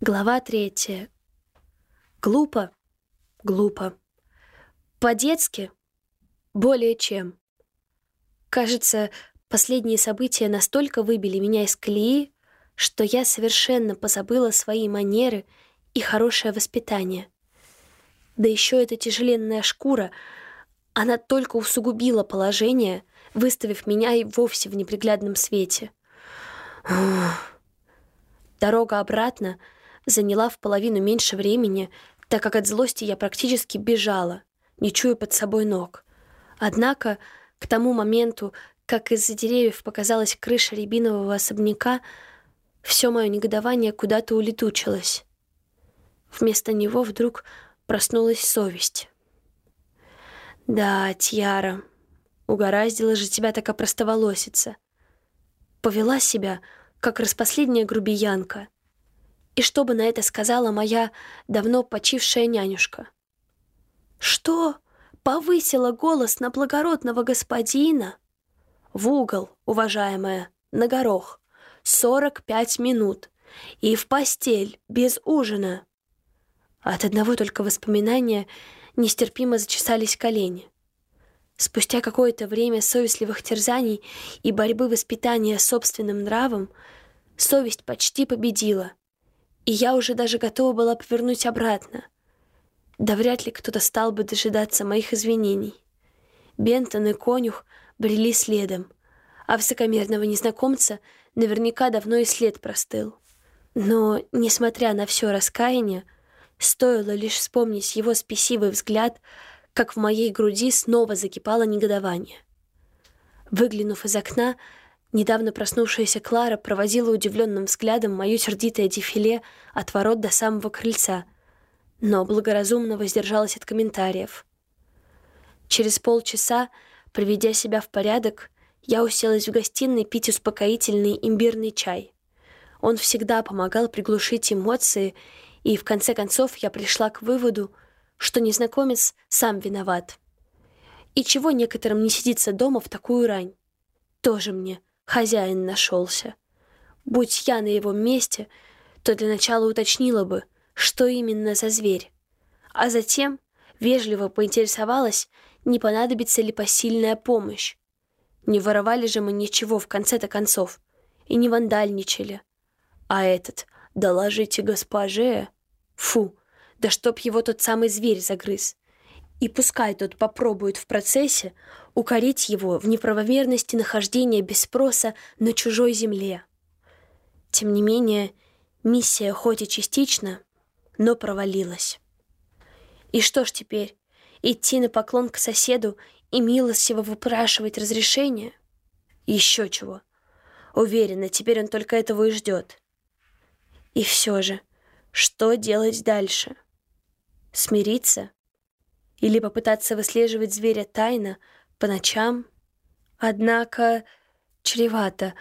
Глава третья. Глупо? Глупо. По-детски? Более чем. Кажется, последние события настолько выбили меня из колеи, что я совершенно позабыла свои манеры и хорошее воспитание. Да еще эта тяжеленная шкура, она только усугубила положение, выставив меня и вовсе в неприглядном свете. Дорога обратно заняла в половину меньше времени, так как от злости я практически бежала, не чуя под собой ног. Однако к тому моменту, как из-за деревьев показалась крыша рябинового особняка, все мое негодование куда-то улетучилось. Вместо него вдруг проснулась совесть. «Да, Тьяра, угораздило же тебя так опростоволоситься. Повела себя, как распоследняя грубиянка. И что бы на это сказала моя давно почившая нянюшка? «Что? Повысила голос на благородного господина?» «В угол, уважаемая, на горох. Сорок пять минут. И в постель, без ужина». От одного только воспоминания нестерпимо зачесались колени. Спустя какое-то время совестливых терзаний и борьбы воспитания собственным нравом совесть почти победила, и я уже даже готова была повернуть обратно. Да вряд ли кто-то стал бы дожидаться моих извинений. Бентон и конюх брели следом, а высокомерного незнакомца наверняка давно и след простыл. Но, несмотря на все раскаяние, стоило лишь вспомнить его спесивый взгляд, как в моей груди снова закипало негодование. Выглянув из окна, Недавно проснувшаяся Клара проводила удивленным взглядом мое сердитое дефиле от ворот до самого крыльца, но благоразумно воздержалась от комментариев. Через полчаса, приведя себя в порядок, я уселась в гостиной пить успокоительный имбирный чай. Он всегда помогал приглушить эмоции, и в конце концов я пришла к выводу, что незнакомец сам виноват. И чего некоторым не сидится дома в такую рань? Тоже мне — хозяин нашелся. Будь я на его месте, то для начала уточнила бы, что именно за зверь, а затем вежливо поинтересовалась, не понадобится ли посильная помощь. Не воровали же мы ничего в конце-то концов и не вандальничали. А этот «доложите госпоже» Фу, да чтоб его тот самый зверь загрыз. И пускай тот попробует в процессе укорить его в неправомерности нахождения без спроса на чужой земле. Тем не менее, миссия хоть и частично, но провалилась. И что ж теперь, идти на поклон к соседу и милостиво выпрашивать разрешение? Еще чего. Уверена, теперь он только этого и ждет. И все же, что делать дальше? Смириться? Или попытаться выслеживать зверя тайно по ночам. Однако чревато.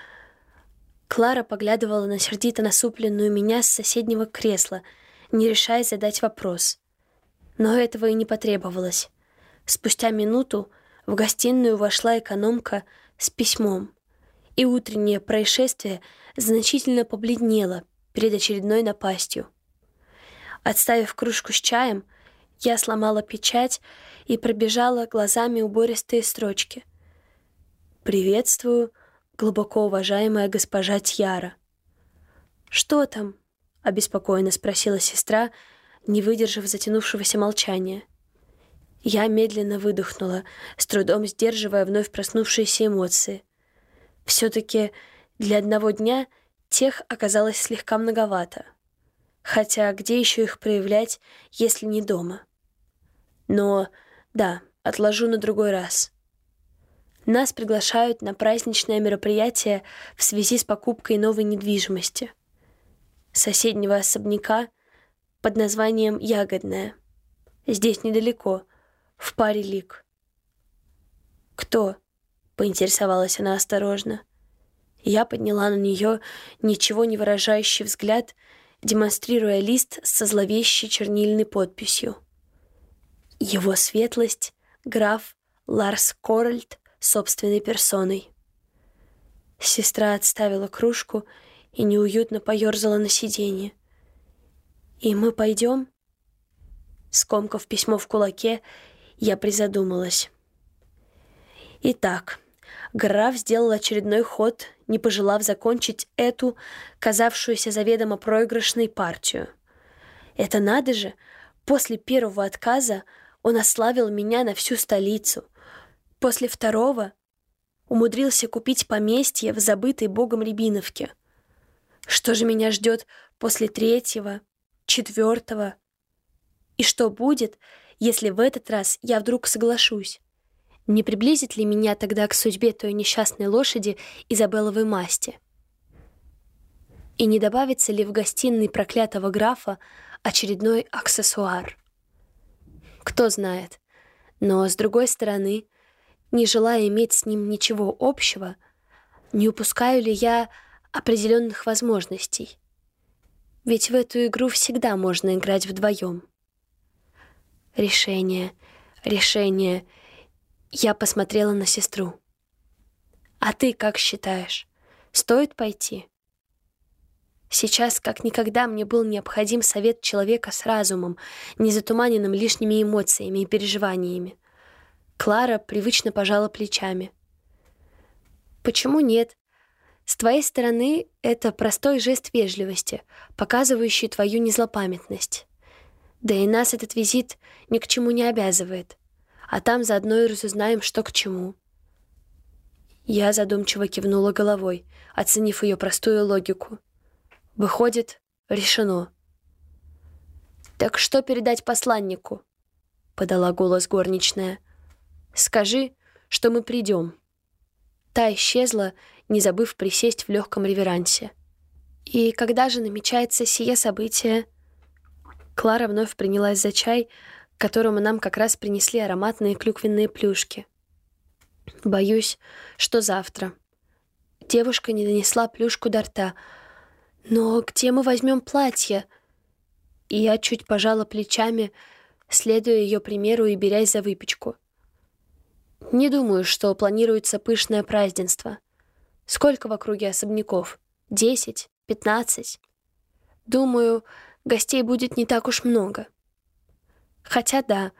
Клара поглядывала на сердито насупленную меня с соседнего кресла, не решая задать вопрос. Но этого и не потребовалось. Спустя минуту в гостиную вошла экономка с письмом, и утреннее происшествие значительно побледнело перед очередной напастью. Отставив кружку с чаем, я сломала печать и пробежала глазами убористые строчки. «Приветствую, глубоко уважаемая госпожа Тьяра». «Что там?» — обеспокоенно спросила сестра, не выдержав затянувшегося молчания. Я медленно выдохнула, с трудом сдерживая вновь проснувшиеся эмоции. Все-таки для одного дня тех оказалось слегка многовато. Хотя где еще их проявлять, если не дома? Но да, отложу на другой раз. Нас приглашают на праздничное мероприятие в связи с покупкой новой недвижимости. Соседнего особняка под названием «Ягодная». Здесь недалеко, в паре лик. «Кто?» — поинтересовалась она осторожно. Я подняла на нее ничего не выражающий взгляд, демонстрируя лист со зловещей чернильной подписью — его светлость — граф Ларс Корольд собственной персоной. Сестра отставила кружку и неуютно поерзала на сиденье. И мы пойдем? Скомкав письмо в кулаке, я призадумалась. Итак, граф сделал очередной ход, не пожелав закончить эту, казавшуюся заведомо проигрышной партию. Это надо же, после первого отказа он ославил меня на всю столицу. После второго умудрился купить поместье в забытой богом Рябиновке. Что же меня ждет после третьего, четвертого? И что будет, если в этот раз я вдруг соглашусь? Не приблизит ли меня тогда к судьбе той несчастной лошади Изабелловой масти? И не добавится ли в гостиной проклятого графа очередной аксессуар? Кто знает. Но, с другой стороны, не желая иметь с ним ничего общего, не упускаю ли я определенных возможностей? Ведь в эту игру всегда можно играть вдвоем. Решение, решение. Я посмотрела на сестру. А ты как считаешь? Стоит пойти? Сейчас, как никогда, мне был необходим совет человека с разумом, не затуманенным лишними эмоциями и переживаниями. Клара привычно пожала плечами. «Почему нет? С твоей стороны это простой жест вежливости, показывающий твою незлопамятность. Да и нас этот визит ни к чему не обязывает. А там заодно и разузнаем, что к чему. Я задумчиво кивнула головой, оценив ее простую логику. Выходит, решено. «Так что передать посланнику?» — подала голос горничная. «Скажи, что мы придем». Та исчезла, не забыв присесть в легком реверансе. «И когда же намечается сие событие?» Клара вновь принялась за чай, которому нам как раз принесли ароматные клюквенные плюшки. Боюсь, что завтра. Девушка не донесла плюшку до рта. Но где мы возьмем платье? И я чуть пожала плечами, следуя ее примеру и берясь за выпечку. Не думаю, что планируется пышное празднество. Сколько в округе особняков? Десять? Пятнадцать? Думаю, гостей будет не так уж много. Хотя да,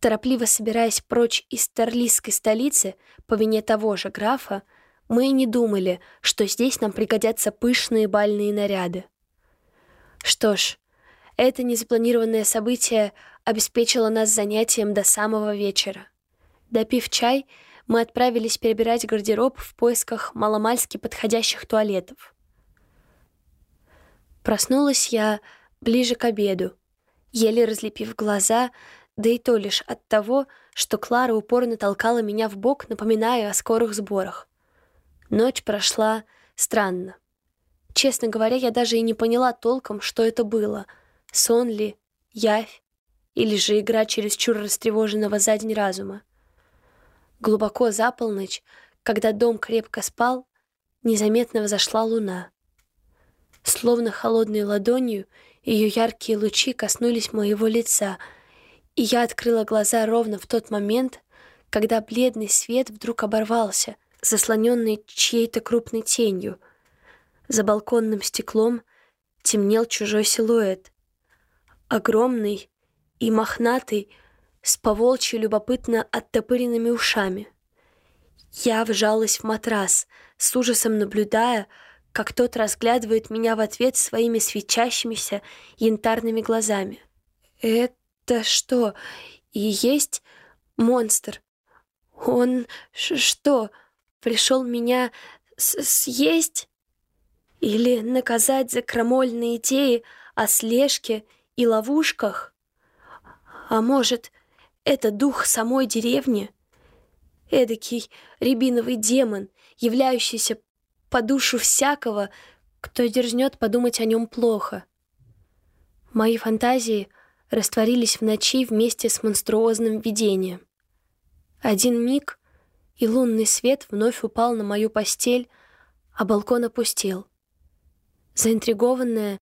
торопливо собираясь прочь из Терлисской столицы по вине того же графа, мы и не думали, что здесь нам пригодятся пышные бальные наряды. Что ж, это незапланированное событие обеспечило нас занятием до самого вечера. Допив чай, мы отправились перебирать гардероб в поисках маломальски подходящих туалетов. Проснулась я ближе к обеду, еле разлепив глаза, да и то лишь от того, что Клара упорно толкала меня в бок, напоминая о скорых сборах. Ночь прошла странно. Честно говоря, я даже и не поняла толком, что это было. Сон ли, явь, или же игра чересчур растревоженного за день разума. Глубоко за полночь, когда дом крепко спал, незаметно взошла луна. Словно холодной ладонью ее яркие лучи коснулись моего лица, и я открыла глаза ровно в тот момент, когда бледный свет вдруг оборвался, заслоненный чьей-то крупной тенью. За балконным стеклом темнел чужой силуэт. Огромный и мохнатый, с поволчьи любопытно оттопыренными ушами. Я вжалась в матрас, с ужасом наблюдая, как тот разглядывает меня в ответ своими свечащимися янтарными глазами. «Это что, и есть монстр? Он что, пришел меня съесть? Или наказать за крамольные идеи о слежке и ловушках? А может, это дух самой деревни? Эдакий рябиновый демон, являющийся по душу всякого, кто дерзнет подумать о нем плохо. Мои фантазии растворились в ночи вместе с монструозным видением. Один миг, и лунный свет вновь упал на мою постель, а балкон опустел. Заинтригованная,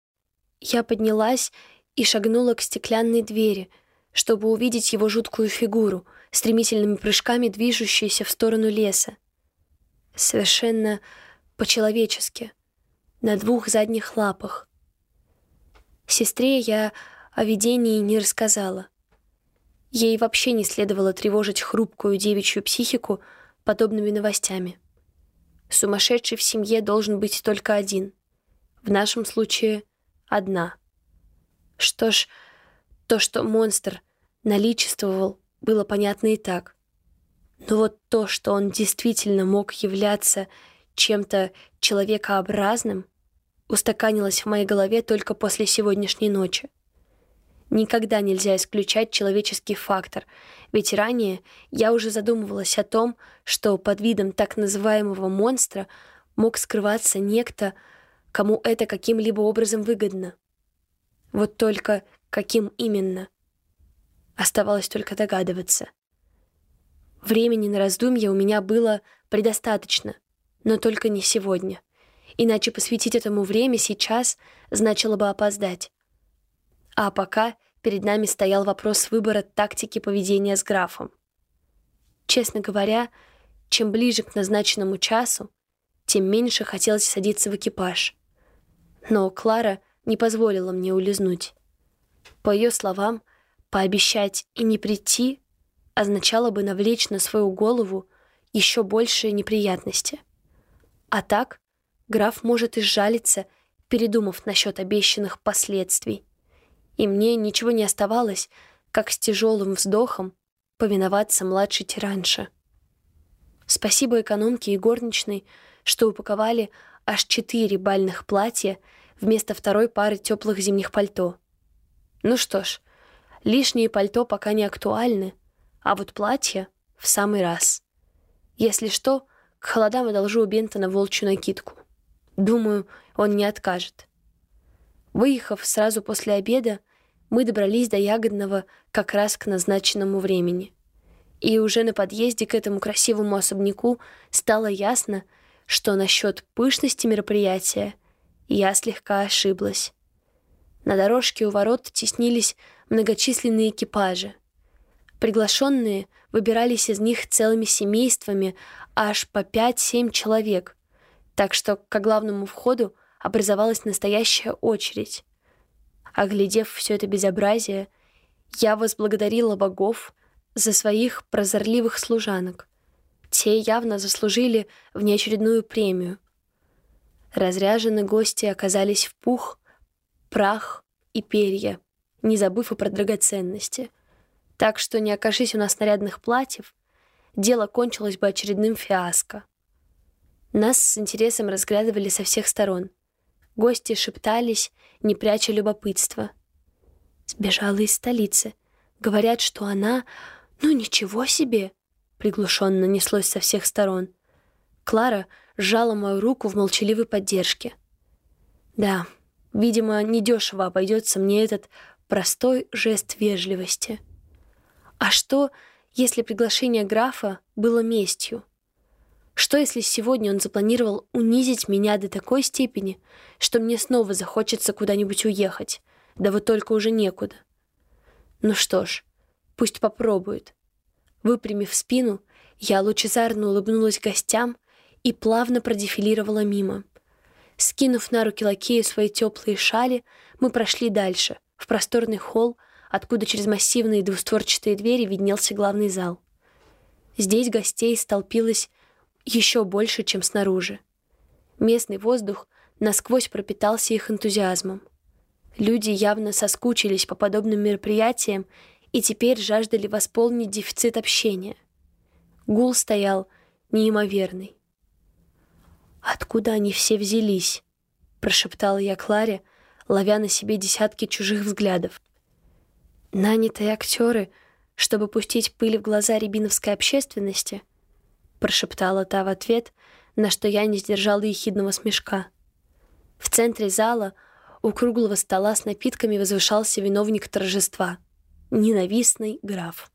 я поднялась и шагнула к стеклянной двери, чтобы увидеть его жуткую фигуру, стремительными прыжками движущуюся в сторону леса. Совершенно по-человечески, на двух задних лапах. Сестре я о видении не рассказала. Ей вообще не следовало тревожить хрупкую девичью психику подобными новостями. Сумасшедший в семье должен быть только один. В нашем случае — одна. Что ж, то, что монстр наличествовал, было понятно и так. Но вот то, что он действительно мог являться чем-то человекообразным, устаканилось в моей голове только после сегодняшней ночи. Никогда нельзя исключать человеческий фактор, ведь ранее я уже задумывалась о том, что под видом так называемого монстра мог скрываться некто, кому это каким-либо образом выгодно. Вот только каким именно? Оставалось только догадываться. Времени на раздумья у меня было предостаточно, но только не сегодня. Иначе посвятить этому время сейчас значило бы опоздать. А пока перед нами стоял вопрос выбора тактики поведения с графом. Честно говоря, чем ближе к назначенному часу, тем меньше хотелось садиться в экипаж. Но Клара не позволила мне улизнуть. По ее словам, пообещать и не прийти означало бы навлечь на свою голову еще большие неприятности. А так граф может изжалиться, передумав насчет обещанных последствий. И мне ничего не оставалось, как с тяжелым вздохом повиноваться младшей тиранше. Спасибо экономке и горничной, что упаковали аж четыре бальных платья вместо второй пары теплых зимних пальто. Ну что ж, лишние пальто пока не актуальны — а вот платье в самый раз. Если что, к холодам одолжу у Бентона волчью накидку. Думаю, он не откажет. Выехав сразу после обеда, мы добрались до Ягодного как раз к назначенному времени. И уже на подъезде к этому красивому особняку стало ясно, что насчет пышности мероприятия я слегка ошиблась. На дорожке у ворот теснились многочисленные экипажи — Приглашенные выбирались из них целыми семействами, аж по 5-7 человек, так что к главному входу образовалась настоящая очередь. Оглядев все это безобразие, я возблагодарила богов за своих прозорливых служанок. Те явно заслужили внеочередную премию. Разряжены гости оказались в пух, прах и перья, не забыв и про драгоценности — так что не окажись у нас нарядных платьев, дело кончилось бы очередным фиаско. Нас с интересом разглядывали со всех сторон. Гости шептались, не пряча любопытства. Сбежала из столицы. Говорят, что она... Ну, ничего себе! Приглушенно неслось со всех сторон. Клара сжала мою руку в молчаливой поддержке. Да, видимо, недешево обойдется мне этот простой жест вежливости — а что, если приглашение графа было местью? Что, если сегодня он запланировал унизить меня до такой степени, что мне снова захочется куда-нибудь уехать, да вот только уже некуда? Ну что ж, пусть попробует. Выпрямив спину, я лучезарно улыбнулась гостям и плавно продефилировала мимо. Скинув на руки лакею свои теплые шали, мы прошли дальше, в просторный холл, откуда через массивные двустворчатые двери виднелся главный зал. Здесь гостей столпилось еще больше, чем снаружи. Местный воздух насквозь пропитался их энтузиазмом. Люди явно соскучились по подобным мероприятиям и теперь жаждали восполнить дефицит общения. Гул стоял неимоверный. «Откуда они все взялись?» — прошептала я Кларе, ловя на себе десятки чужих взглядов. Нанятые актеры, чтобы пустить пыль в глаза рябиновской общественности, прошептала та в ответ, на что я не сдержала ехидного смешка. В центре зала у круглого стола с напитками возвышался виновник торжества — ненавистный граф.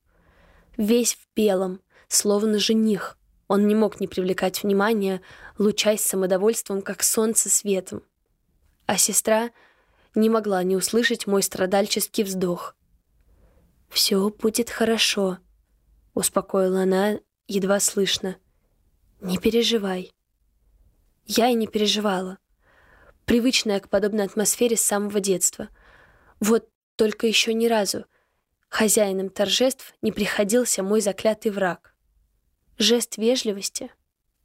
Весь в белом, словно жених, он не мог не привлекать внимания, лучаясь самодовольством, как солнце светом. А сестра не могла не услышать мой страдальческий вздох — «Все будет хорошо», — успокоила она едва слышно. «Не переживай». Я и не переживала. Привычная к подобной атмосфере с самого детства. Вот только еще ни разу хозяином торжеств не приходился мой заклятый враг. Жест вежливости?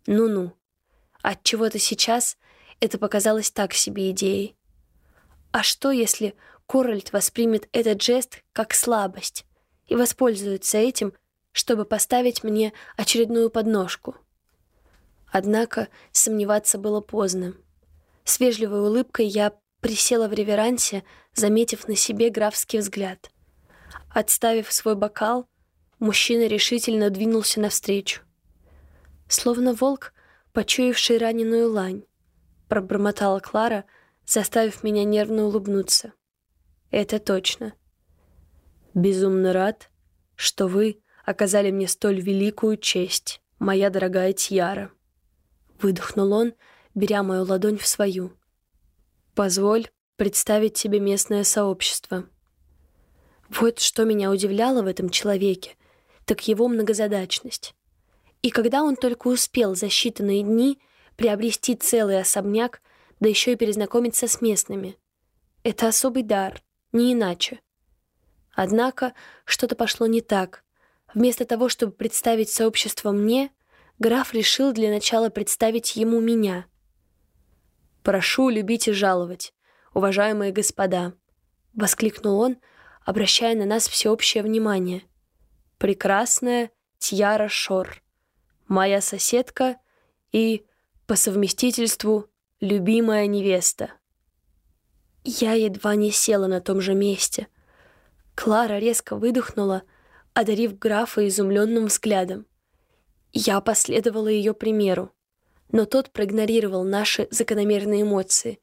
Ну-ну. От чего то сейчас это показалось так себе идеей. А что, если Корольд воспримет этот жест как слабость и воспользуется этим, чтобы поставить мне очередную подножку? Однако сомневаться было поздно. С вежливой улыбкой я присела в реверансе, заметив на себе графский взгляд. Отставив свой бокал, мужчина решительно двинулся навстречу. Словно волк, почуявший раненую лань, пробормотала Клара, заставив меня нервно улыбнуться. Это точно. Безумно рад, что вы оказали мне столь великую честь, моя дорогая Тьяра. Выдохнул он, беря мою ладонь в свою. Позволь представить тебе местное сообщество. Вот что меня удивляло в этом человеке, так его многозадачность. И когда он только успел за считанные дни приобрести целый особняк, да еще и перезнакомиться с местными. Это особый дар, не иначе. Однако что-то пошло не так. Вместо того, чтобы представить сообщество мне, граф решил для начала представить ему меня — «Прошу любить и жаловать, уважаемые господа!» — воскликнул он, обращая на нас всеобщее внимание. «Прекрасная Тьяра Шор, моя соседка и, по совместительству, любимая невеста». Я едва не села на том же месте. Клара резко выдохнула, одарив графа изумленным взглядом. Я последовала ее примеру но тот проигнорировал наши закономерные эмоции.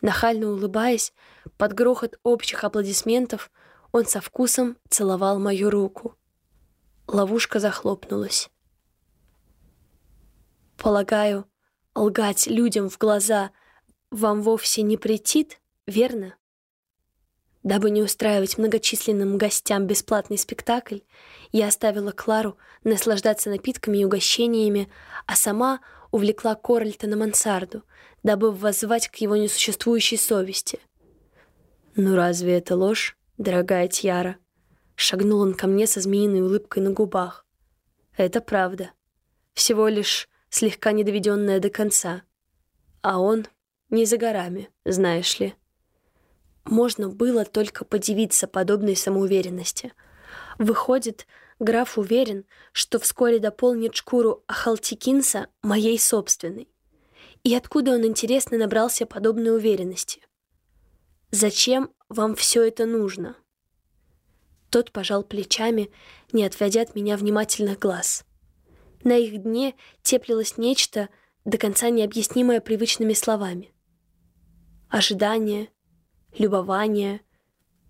Нахально улыбаясь, под грохот общих аплодисментов, он со вкусом целовал мою руку. Ловушка захлопнулась. Полагаю, лгать людям в глаза вам вовсе не претит, верно? Дабы не устраивать многочисленным гостям бесплатный спектакль, я оставила Клару наслаждаться напитками и угощениями, а сама увлекла Корольта на мансарду, дабы воззвать к его несуществующей совести. «Ну разве это ложь, дорогая Тьяра?» Шагнул он ко мне со змеиной улыбкой на губах. «Это правда. Всего лишь слегка недоведенная до конца. А он не за горами, знаешь ли». Можно было только подивиться подобной самоуверенности. Выходит, граф уверен, что вскоре дополнит шкуру Ахалтикинса моей собственной. И откуда он, интересно, набрался подобной уверенности? Зачем вам все это нужно? Тот пожал плечами, не отводя от меня внимательных глаз. На их дне теплилось нечто, до конца необъяснимое привычными словами. Ожидание, любование,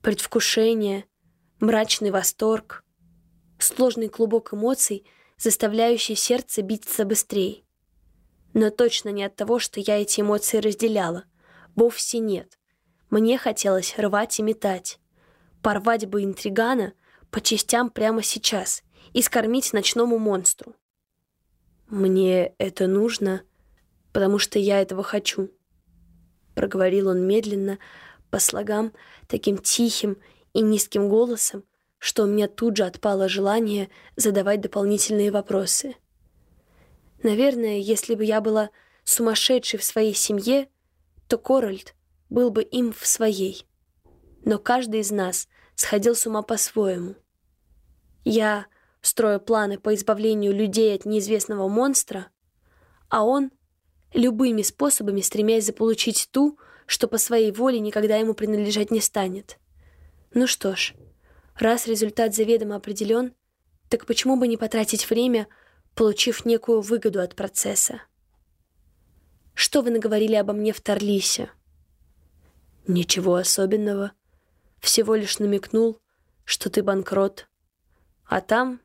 предвкушение, мрачный восторг, сложный клубок эмоций, заставляющий сердце биться быстрее. Но точно не от того, что я эти эмоции разделяла. Вовсе нет. Мне хотелось рвать и метать. Порвать бы интригана по частям прямо сейчас и скормить ночному монстру. «Мне это нужно, потому что я этого хочу», — проговорил он медленно, по слогам таким тихим и низким голосом, что у меня тут же отпало желание задавать дополнительные вопросы. Наверное, если бы я была сумасшедшей в своей семье, то Корольд был бы им в своей. Но каждый из нас сходил с ума по-своему. Я строю планы по избавлению людей от неизвестного монстра, а он — любыми способами стремясь заполучить ту, что по своей воле никогда ему принадлежать не станет. Ну что ж, раз результат заведомо определен, так почему бы не потратить время, получив некую выгоду от процесса? Что вы наговорили обо мне в Тарлисе? Ничего особенного. Всего лишь намекнул, что ты банкрот. А там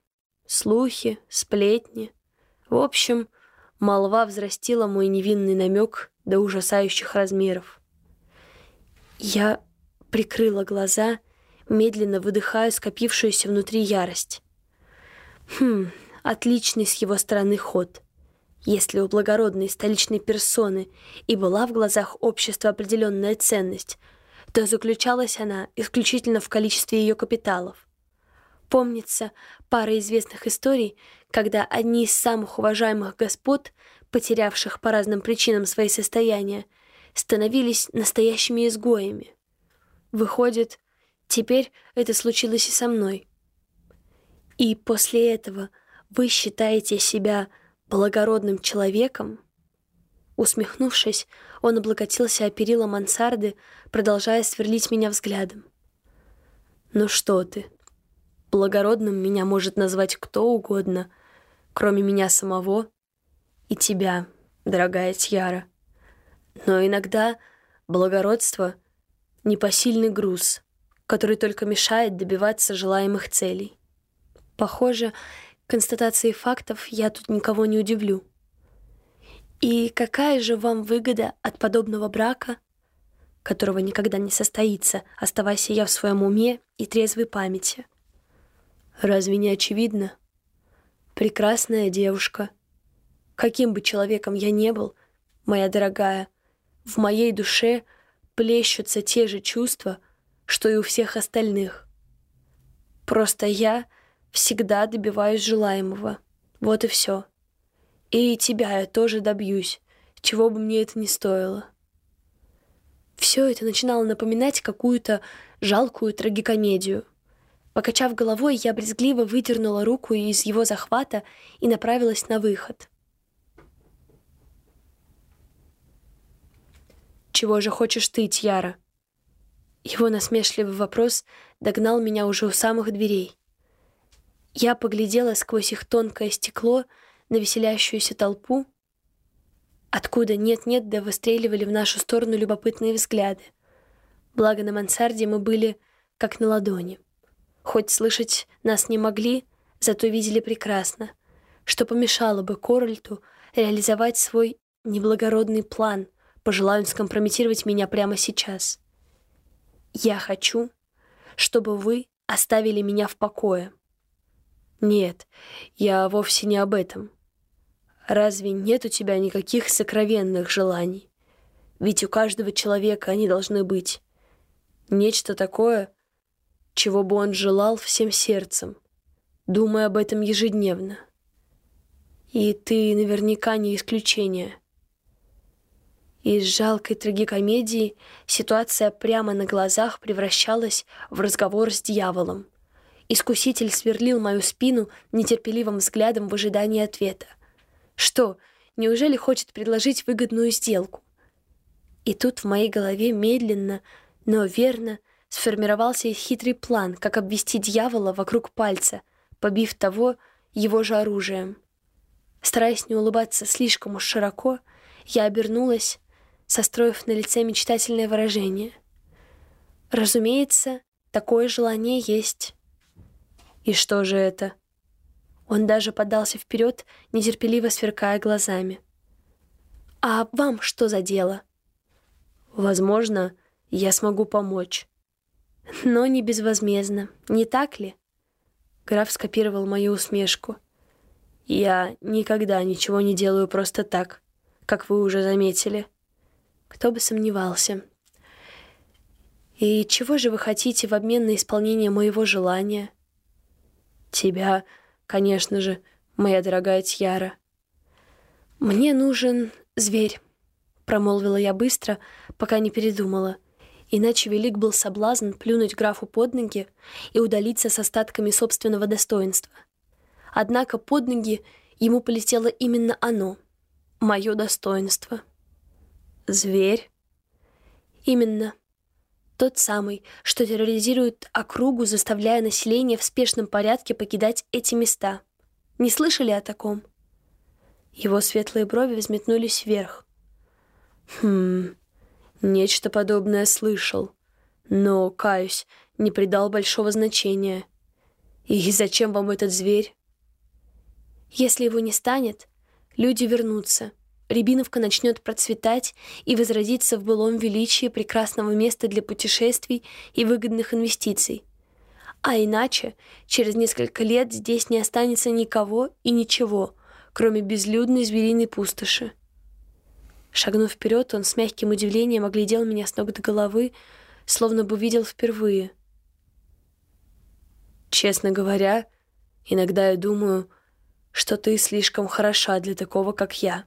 слухи, сплетни. В общем, молва взрастила мой невинный намек до ужасающих размеров. Я прикрыла глаза, медленно выдыхая скопившуюся внутри ярость. Хм, отличный с его стороны ход. Если у благородной столичной персоны и была в глазах общества определенная ценность, то заключалась она исключительно в количестве ее капиталов. Помнится пара известных историй, когда одни из самых уважаемых господ, потерявших по разным причинам свои состояния, становились настоящими изгоями. Выходит, теперь это случилось и со мной. И после этого вы считаете себя благородным человеком? Усмехнувшись, он облокотился о перила мансарды, продолжая сверлить меня взглядом. «Ну что ты? Благородным меня может назвать кто угодно, кроме меня самого и тебя, дорогая Тьяра. Но иногда благородство — непосильный груз, который только мешает добиваться желаемых целей. Похоже, констатацией фактов я тут никого не удивлю. И какая же вам выгода от подобного брака, которого никогда не состоится, оставаясь я в своем уме и трезвой памяти? Разве не очевидно? Прекрасная девушка. Каким бы человеком я не был, моя дорогая, в моей душе плещутся те же чувства, что и у всех остальных. Просто я всегда добиваюсь желаемого. Вот и все. И тебя я тоже добьюсь, чего бы мне это ни стоило. Все это начинало напоминать какую-то жалкую трагикомедию. Покачав головой, я брезгливо выдернула руку из его захвата и направилась на выход. «Чего же хочешь ты, Тьяра?» Его насмешливый вопрос догнал меня уже у самых дверей. Я поглядела сквозь их тонкое стекло на веселящуюся толпу, откуда нет-нет да выстреливали в нашу сторону любопытные взгляды. Благо на мансарде мы были как на ладони. Хоть слышать нас не могли, зато видели прекрасно, что помешало бы Корольту реализовать свой неблагородный план, пожелая он скомпрометировать меня прямо сейчас. Я хочу, чтобы вы оставили меня в покое. Нет, я вовсе не об этом. Разве нет у тебя никаких сокровенных желаний? Ведь у каждого человека они должны быть. Нечто такое, чего бы он желал всем сердцем, думая об этом ежедневно. И ты наверняка не исключение. Из жалкой трагикомедии ситуация прямо на глазах превращалась в разговор с дьяволом. Искуситель сверлил мою спину нетерпеливым взглядом в ожидании ответа. Что, неужели хочет предложить выгодную сделку? И тут в моей голове медленно, но верно сформировался хитрый план, как обвести дьявола вокруг пальца, побив того его же оружием. Стараясь не улыбаться слишком уж широко, я обернулась, состроив на лице мечтательное выражение. Разумеется, такое желание есть. И что же это? Он даже подался вперед, нетерпеливо сверкая глазами. «А вам что за дело?» «Возможно, я смогу помочь». «Но не безвозмездно, не так ли?» Граф скопировал мою усмешку. «Я никогда ничего не делаю просто так, как вы уже заметили. Кто бы сомневался. И чего же вы хотите в обмен на исполнение моего желания?» Тебя, конечно же, моя дорогая Тьяра. Мне нужен зверь, промолвила я быстро, пока не передумала. Иначе велик был соблазн плюнуть графу под ноги и удалиться с остатками собственного достоинства. Однако под ноги ему полетело именно оно, мое достоинство. Зверь? Именно. Тот самый, что терроризирует округу, заставляя население в спешном порядке покидать эти места. Не слышали о таком? Его светлые брови взметнулись вверх. Хм, нечто подобное слышал. Но, каюсь, не придал большого значения. И зачем вам этот зверь? Если его не станет, люди вернутся — Рябиновка начнет процветать и возродиться в былом величии прекрасного места для путешествий и выгодных инвестиций. А иначе, через несколько лет здесь не останется никого и ничего, кроме безлюдной звериной пустоши. Шагнув вперед, он с мягким удивлением оглядел меня с ног до головы, словно бы видел впервые. Честно говоря, иногда я думаю, что ты слишком хороша для такого, как я.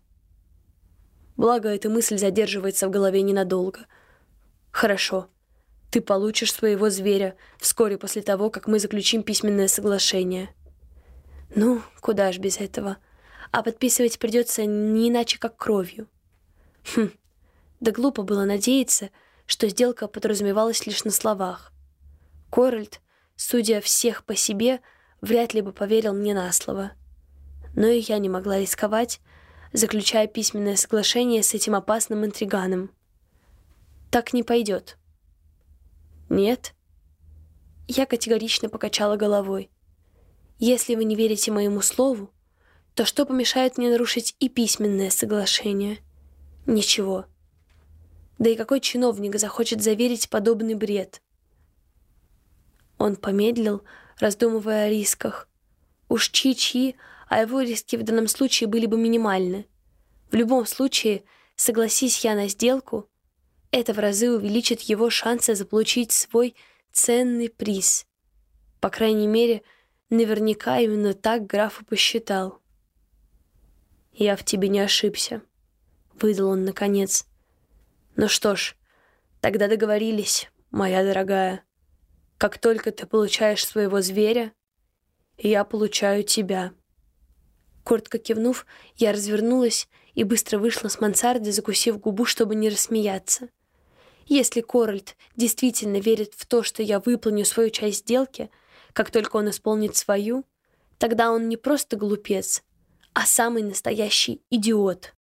Благо, эта мысль задерживается в голове ненадолго. Хорошо. Ты получишь своего зверя вскоре после того, как мы заключим письменное соглашение. Ну, куда ж без этого. А подписывать придется не иначе, как кровью. Хм, да глупо было надеяться, что сделка подразумевалась лишь на словах. Корольд, судя всех по себе, вряд ли бы поверил мне на слово. Но и я не могла рисковать, заключая письменное соглашение с этим опасным интриганом. Так не пойдет. Нет? Я категорично покачала головой. Если вы не верите моему слову, то что помешает мне нарушить и письменное соглашение? Ничего. Да и какой чиновник захочет заверить подобный бред? Он помедлил, раздумывая о рисках. Уж чьи-чьи, а его риски в данном случае были бы минимальны. В любом случае, согласись я на сделку, это в разы увеличит его шансы заполучить свой ценный приз. По крайней мере, наверняка именно так граф и посчитал. «Я в тебе не ошибся», — выдал он наконец. «Ну что ж, тогда договорились, моя дорогая. Как только ты получаешь своего зверя, я получаю тебя». Коротко кивнув, я развернулась и быстро вышла с мансарды, закусив губу, чтобы не рассмеяться. Если Корольд действительно верит в то, что я выполню свою часть сделки, как только он исполнит свою, тогда он не просто глупец, а самый настоящий идиот.